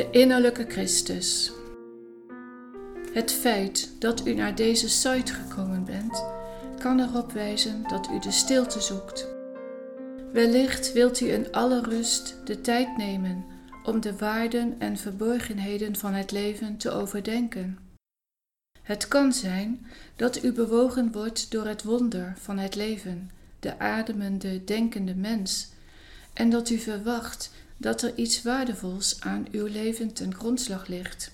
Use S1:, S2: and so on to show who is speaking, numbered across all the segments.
S1: De innerlijke Christus. Het feit dat u naar deze site gekomen bent, kan erop wijzen dat u de stilte zoekt. Wellicht wilt u in alle rust de tijd nemen om de waarden en verborgenheden van het leven te overdenken. Het kan zijn dat u bewogen wordt door het wonder van het leven, de ademende, denkende mens, en dat u verwacht dat er iets waardevols aan uw leven ten grondslag ligt.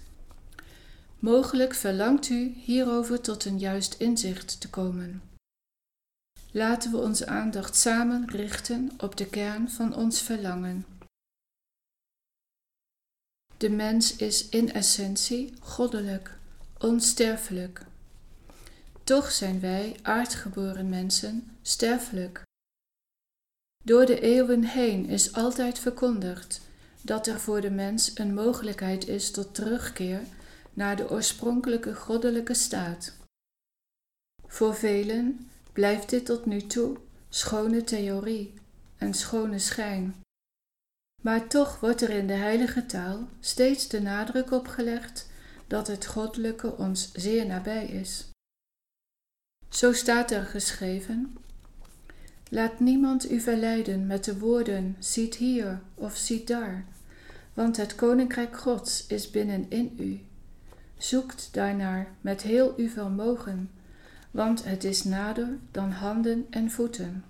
S1: Mogelijk verlangt u hierover tot een juist inzicht te komen. Laten we onze aandacht samen richten op de kern van ons verlangen. De mens is in essentie goddelijk, onsterfelijk. Toch zijn wij aardgeboren mensen sterfelijk. Door de eeuwen heen is altijd verkondigd dat er voor de mens een mogelijkheid is tot terugkeer naar de oorspronkelijke goddelijke staat. Voor velen blijft dit tot nu toe schone theorie en schone schijn. Maar toch wordt er in de heilige taal steeds de nadruk op gelegd dat het goddelijke ons zeer nabij is. Zo staat er geschreven: Laat niemand u verleiden met de woorden: ziet hier of ziet daar, want het koninkrijk Gods is binnenin u. Zoekt daarnaar met heel uw vermogen, want het is nader dan handen en voeten.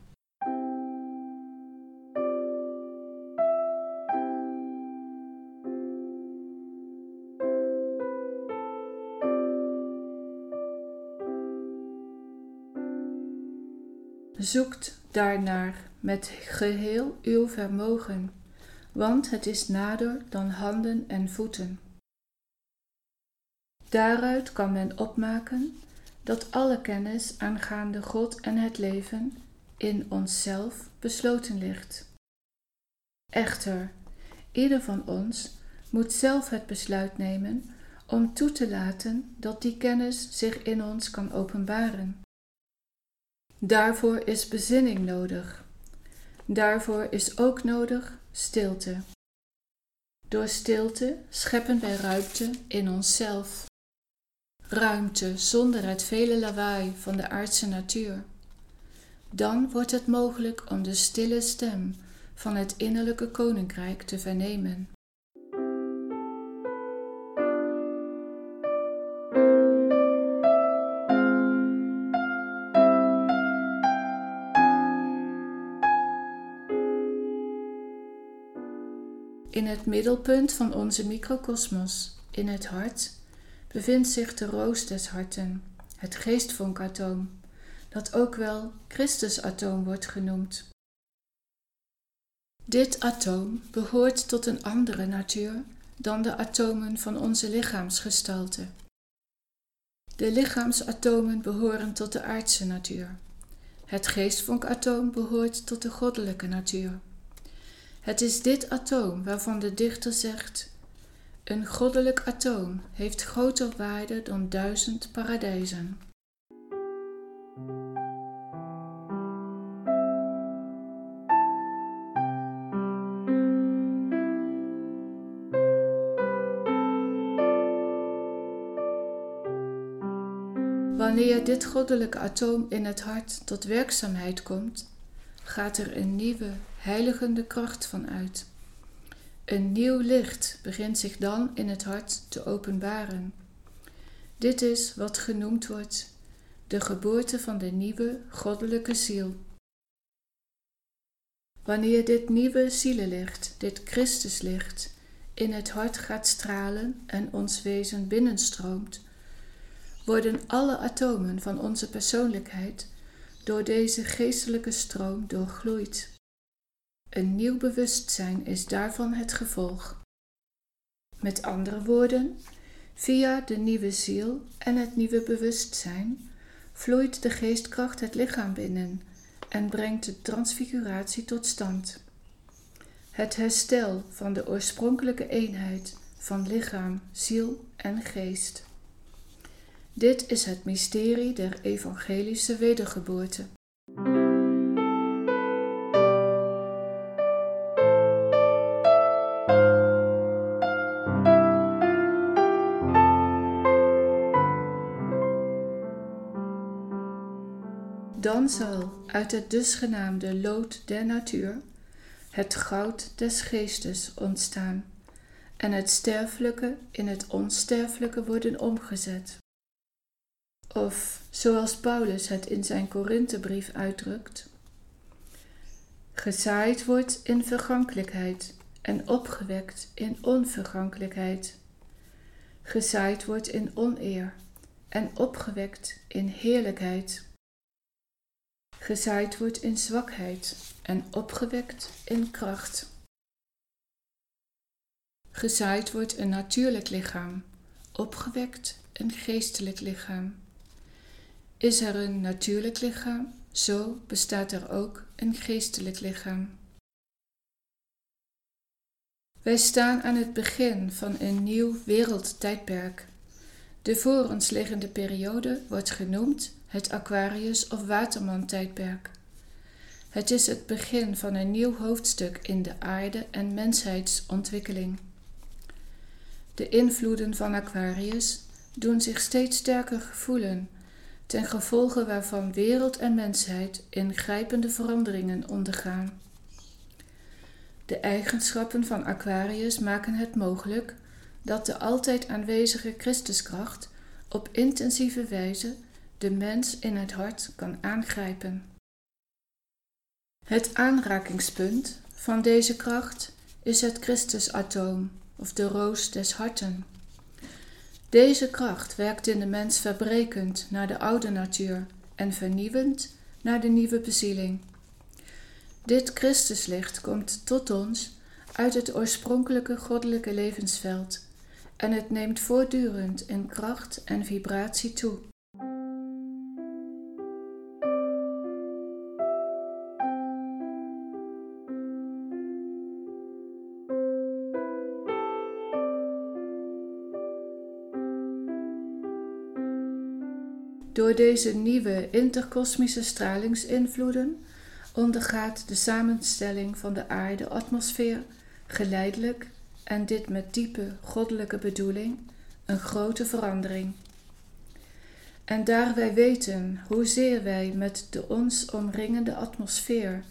S1: Zoekt daarnaar met geheel uw vermogen, want het is nader dan handen en voeten. Daaruit kan men opmaken dat alle kennis aangaande God en het leven in onszelf besloten ligt. Echter, ieder van ons moet zelf het besluit nemen om toe te laten dat die kennis zich in ons kan openbaren. Daarvoor is bezinning nodig. Daarvoor is ook nodig stilte. Door stilte scheppen wij ruimte in onszelf. Ruimte zonder het vele lawaai van de aardse natuur. Dan wordt het mogelijk om de stille stem van het innerlijke koninkrijk te vernemen. Het middelpunt van onze microkosmos, in het hart, bevindt zich de roos des harten, het geestvonkatoom, dat ook wel Christusatoom wordt genoemd. Dit atoom behoort tot een andere natuur dan de atomen van onze lichaamsgestalte. De lichaamsatomen behoren tot de aardse natuur. Het geestvonkatoom behoort tot de goddelijke natuur. Het is dit atoom waarvan de dichter zegt: Een goddelijk atoom heeft groter waarde dan duizend paradijzen. Wanneer dit goddelijke atoom in het hart tot werkzaamheid komt, gaat er een nieuwe, heiligende kracht van uit. Een nieuw licht begint zich dan in het hart te openbaren. Dit is wat genoemd wordt de geboorte van de nieuwe goddelijke ziel. Wanneer dit nieuwe zielenlicht, dit Christuslicht, in het hart gaat stralen en ons wezen binnenstroomt, worden alle atomen van onze persoonlijkheid door deze geestelijke stroom doorgloeid. Een nieuw bewustzijn is daarvan het gevolg. Met andere woorden, via de nieuwe ziel en het nieuwe bewustzijn vloeit de geestkracht het lichaam binnen en brengt de transfiguratie tot stand. Het herstel van de oorspronkelijke eenheid van lichaam, ziel en geest. Dit is het mysterie der evangelische wedergeboorte. Dan zal uit het dusgenaamde lood der natuur het goud des geestes ontstaan en het sterfelijke in het onsterfelijke worden omgezet. Of, zoals Paulus het in zijn Korinthebrief uitdrukt, gezaaid wordt in vergankelijkheid en opgewekt in onvergankelijkheid. Gezaaid wordt in oneer en opgewekt in heerlijkheid. Gezaaid wordt in zwakheid en opgewekt in kracht. Gezaaid wordt een natuurlijk lichaam, opgewekt een geestelijk lichaam. Is er een natuurlijk lichaam, zo bestaat er ook een geestelijk lichaam. Wij staan aan het begin van een nieuw wereldtijdperk. De voor ons liggende periode wordt genoemd het Aquarius- of Waterman-tijdperk. Het is het begin van een nieuw hoofdstuk in de aarde- en mensheidsontwikkeling. De invloeden van Aquarius doen zich steeds sterker gevoelen, ten gevolge waarvan wereld en mensheid ingrijpende veranderingen ondergaan. De eigenschappen van Aquarius maken het mogelijk dat de altijd aanwezige Christuskracht op intensieve wijze de mens in het hart kan aangrijpen. Het aanrakingspunt van deze kracht is het Christusatoom of de roos des harten. Deze kracht werkt in de mens verbrekend naar de oude natuur en vernieuwend naar de nieuwe bezieling. Dit Christuslicht komt tot ons uit het oorspronkelijke goddelijke levensveld en het neemt voortdurend in kracht en vibratie toe. Door deze nieuwe interkosmische stralingsinvloeden ondergaat de samenstelling van de aarde-atmosfeer geleidelijk en dit met diepe goddelijke bedoeling een grote verandering. En daar wij weten hoezeer wij met de ons omringende atmosfeer,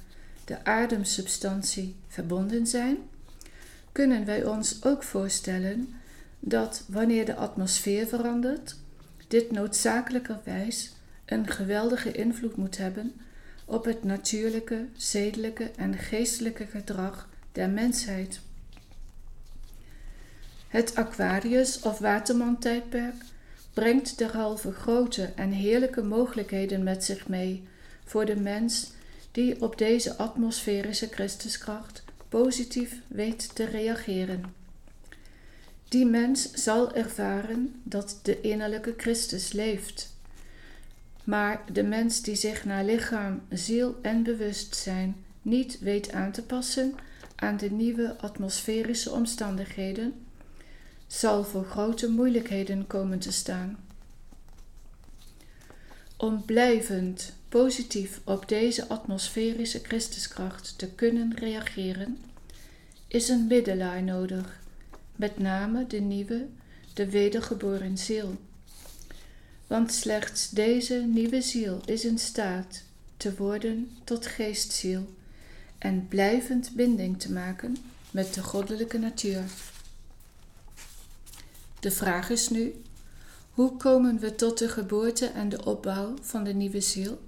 S1: de ademsubstantie, verbonden zijn, kunnen wij ons ook voorstellen dat wanneer de atmosfeer verandert, dit noodzakelijkerwijs een geweldige invloed moet hebben op het natuurlijke, zedelijke en geestelijke gedrag der mensheid. Het Aquarius- of Waterman-tijdperk brengt derhalve grote en heerlijke mogelijkheden met zich mee voor de mens die op deze atmosferische Christuskracht positief weet te reageren. Die mens zal ervaren dat de innerlijke Christus leeft. Maar de mens die zich naar lichaam, ziel en bewustzijn niet weet aan te passen aan de nieuwe atmosferische omstandigheden, zal voor grote moeilijkheden komen te staan. Om blijvend positief op deze atmosferische Christuskracht te kunnen reageren, is een middelaar nodig met name de nieuwe, de wedergeboren ziel. Want slechts deze nieuwe ziel is in staat te worden tot geestziel en blijvend binding te maken met de goddelijke natuur. De vraag is nu: hoe komen we tot de geboorte en de opbouw van de nieuwe ziel?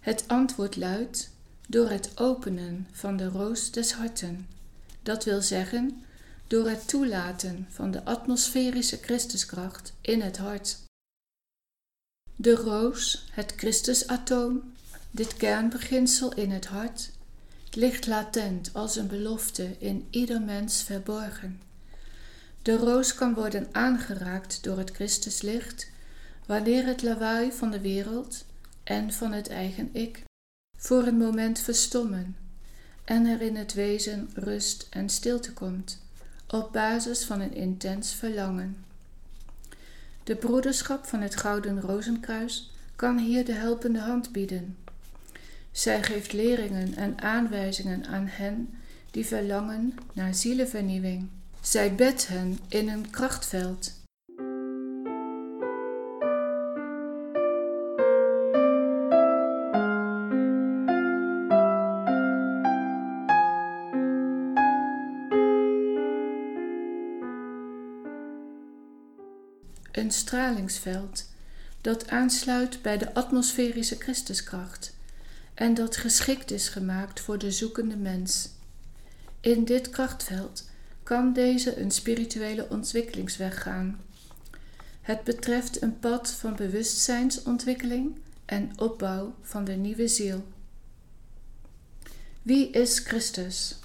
S1: Het antwoord luidt door het openen van de roos des harten. Dat wil zeggen, door het toelaten van de atmosferische Christuskracht in het hart. De roos, het Christusatoom, dit kernbeginsel in het hart, ligt latent als een belofte in ieder mens verborgen. De roos kan worden aangeraakt door het Christuslicht wanneer het lawaai van de wereld en van het eigen ik voor een moment verstommen en er in het wezen rust en stilte komt op basis van een intens verlangen. De broederschap van het Gouden Rozenkruis kan hier de helpende hand bieden. Zij geeft leringen en aanwijzingen aan hen die verlangen naar zielenvernieuwing. Zij bedt hen in een krachtveld een stralingsveld dat aansluit bij de atmosferische Christuskracht en dat geschikt is gemaakt voor de zoekende mens. In dit krachtveld kan deze een spirituele ontwikkelingsweg gaan. Het betreft een pad van bewustzijnsontwikkeling en opbouw van de nieuwe ziel. Wie is Christus?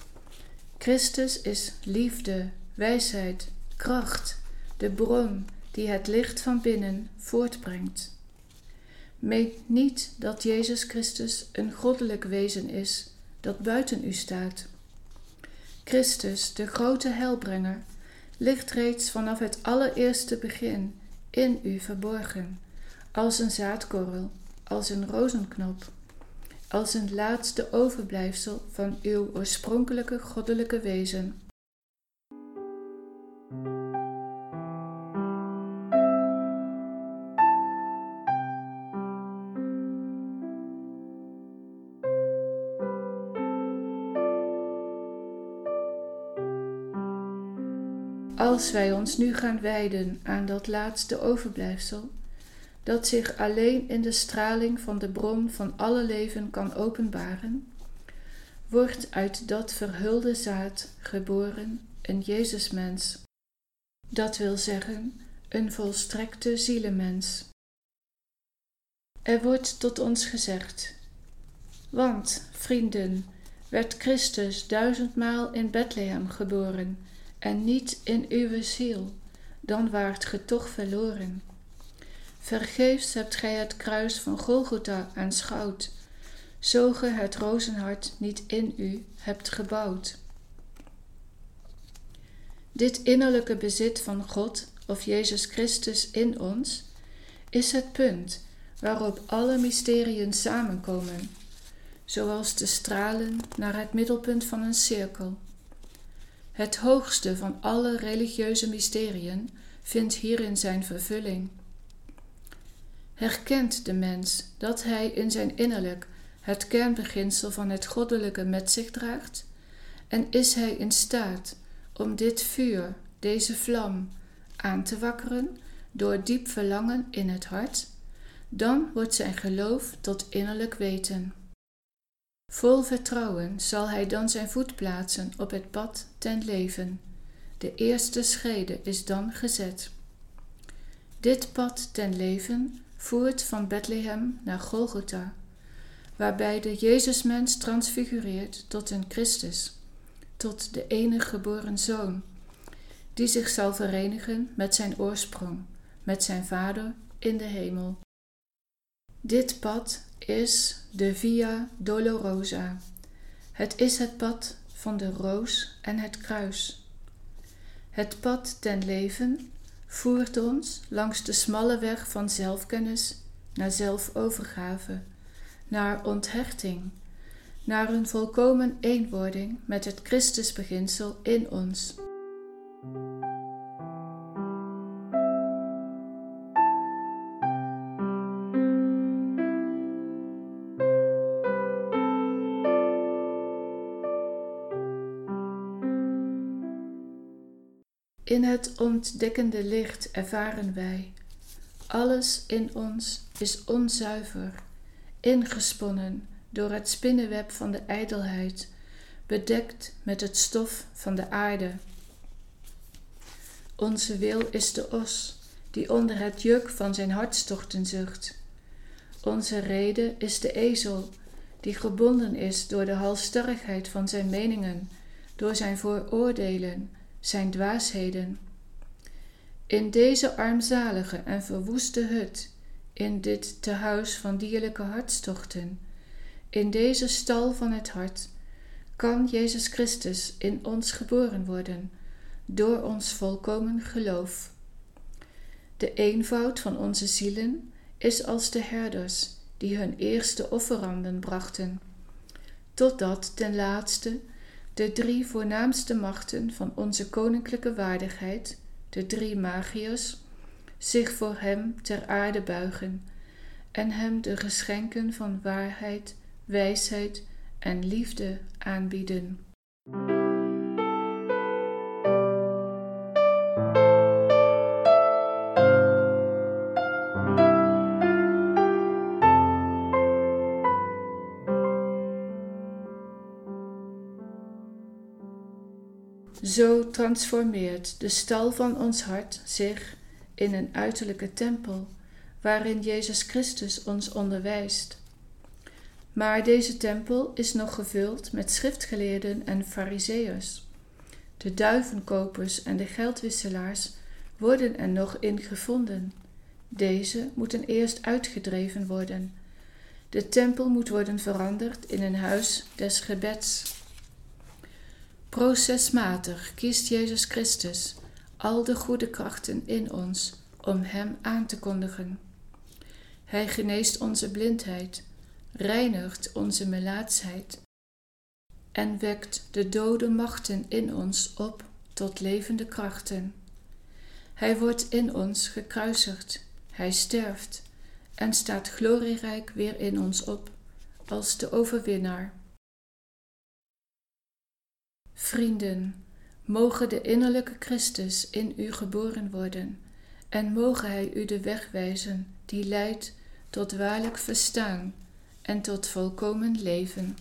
S1: Christus is liefde, wijsheid, kracht, de bron die het licht van binnen voortbrengt. Meet niet dat Jezus Christus een goddelijk wezen is dat buiten u staat. Christus, de grote heilbrenger, ligt reeds vanaf het allereerste begin in u verborgen, als een zaadkorrel, als een rozenknop, als een laatste overblijfsel van uw oorspronkelijke goddelijke wezen. Als wij ons nu gaan wijden aan dat laatste overblijfsel, dat zich alleen in de straling van de bron van alle leven kan openbaren, wordt uit dat verhulde zaad geboren een Jezusmens. Dat wil zeggen, een volstrekte zielemens. Er wordt tot ons gezegd: Want, vrienden, werd Christus duizendmaal in Bethlehem geboren en niet in uw ziel, dan waart ge toch verloren. Vergeefs hebt gij het kruis van Golgotha aanschouwd, zo ge het rozenhart niet in u hebt gebouwd. Dit innerlijke bezit van God of Jezus Christus in ons is het punt waarop alle mysteriën samenkomen, zoals de stralen naar het middelpunt van een cirkel. Het hoogste van alle religieuze mysteriën vindt hierin zijn vervulling. Herkent de mens dat hij in zijn innerlijk het kernbeginsel van het goddelijke met zich draagt? En is hij in staat om dit vuur, deze vlam, aan te wakkeren door diep verlangen in het hart? Dan wordt zijn geloof tot innerlijk weten. Vol vertrouwen zal hij dan zijn voet plaatsen op het pad ten leven. De eerste schrede is dan gezet. Dit pad ten leven voert van Bethlehem naar Golgotha, waarbij de Jezusmens transfigureert tot een Christus, tot de enige geboren Zoon, die zich zal verenigen met zijn oorsprong, met zijn Vader in de hemel. Dit pad is de Via Dolorosa. Het is het pad van de roos en het kruis. Het pad ten leven voert ons langs de smalle weg van zelfkennis naar zelfovergave, naar onthechting, naar een volkomen eenwording met het Christusbeginsel in ons. In het ontdekkende licht ervaren wij, alles in ons is onzuiver, ingesponnen door het spinnenweb van de ijdelheid, bedekt met het stof van de aarde. Onze wil is de os, die onder het juk van zijn hartstochten zucht. Onze rede is de ezel, die gebonden is door de halstarrigheid van zijn meningen, door zijn vooroordelen, zijn dwaasheden. In deze armzalige en verwoeste hut, in dit tehuis van dierlijke hartstochten, in deze stal van het hart, kan Jezus Christus in ons geboren worden, door ons volkomen geloof. De eenvoud van onze zielen is als de herders die hun eerste offeranden brachten, totdat ten laatste de drie voornaamste machten van onze koninklijke waardigheid, de drie magiërs, zich voor hem ter aarde buigen en hem de geschenken van waarheid, wijsheid en liefde aanbieden. Zo transformeert de stal van ons hart zich in een uiterlijke tempel, waarin Jezus Christus ons onderwijst. Maar deze tempel is nog gevuld met schriftgeleerden en fariseërs. De duivenkopers en de geldwisselaars worden er nog in gevonden. Deze moeten eerst uitgedreven worden. De tempel moet worden veranderd in een huis des gebeds. Procesmatig kiest Jezus Christus al de goede krachten in ons om Hem aan te kondigen. Hij geneest onze blindheid, reinigt onze melaatsheid en wekt de dode machten in ons op tot levende krachten. Hij wordt in ons gekruisigd, hij sterft en staat glorierijk weer in ons op als de overwinnaar. Vrienden, mogen de innerlijke Christus in u geboren worden en mogen hij u de weg wijzen die leidt tot waarlijk verstaan en tot volkomen leven.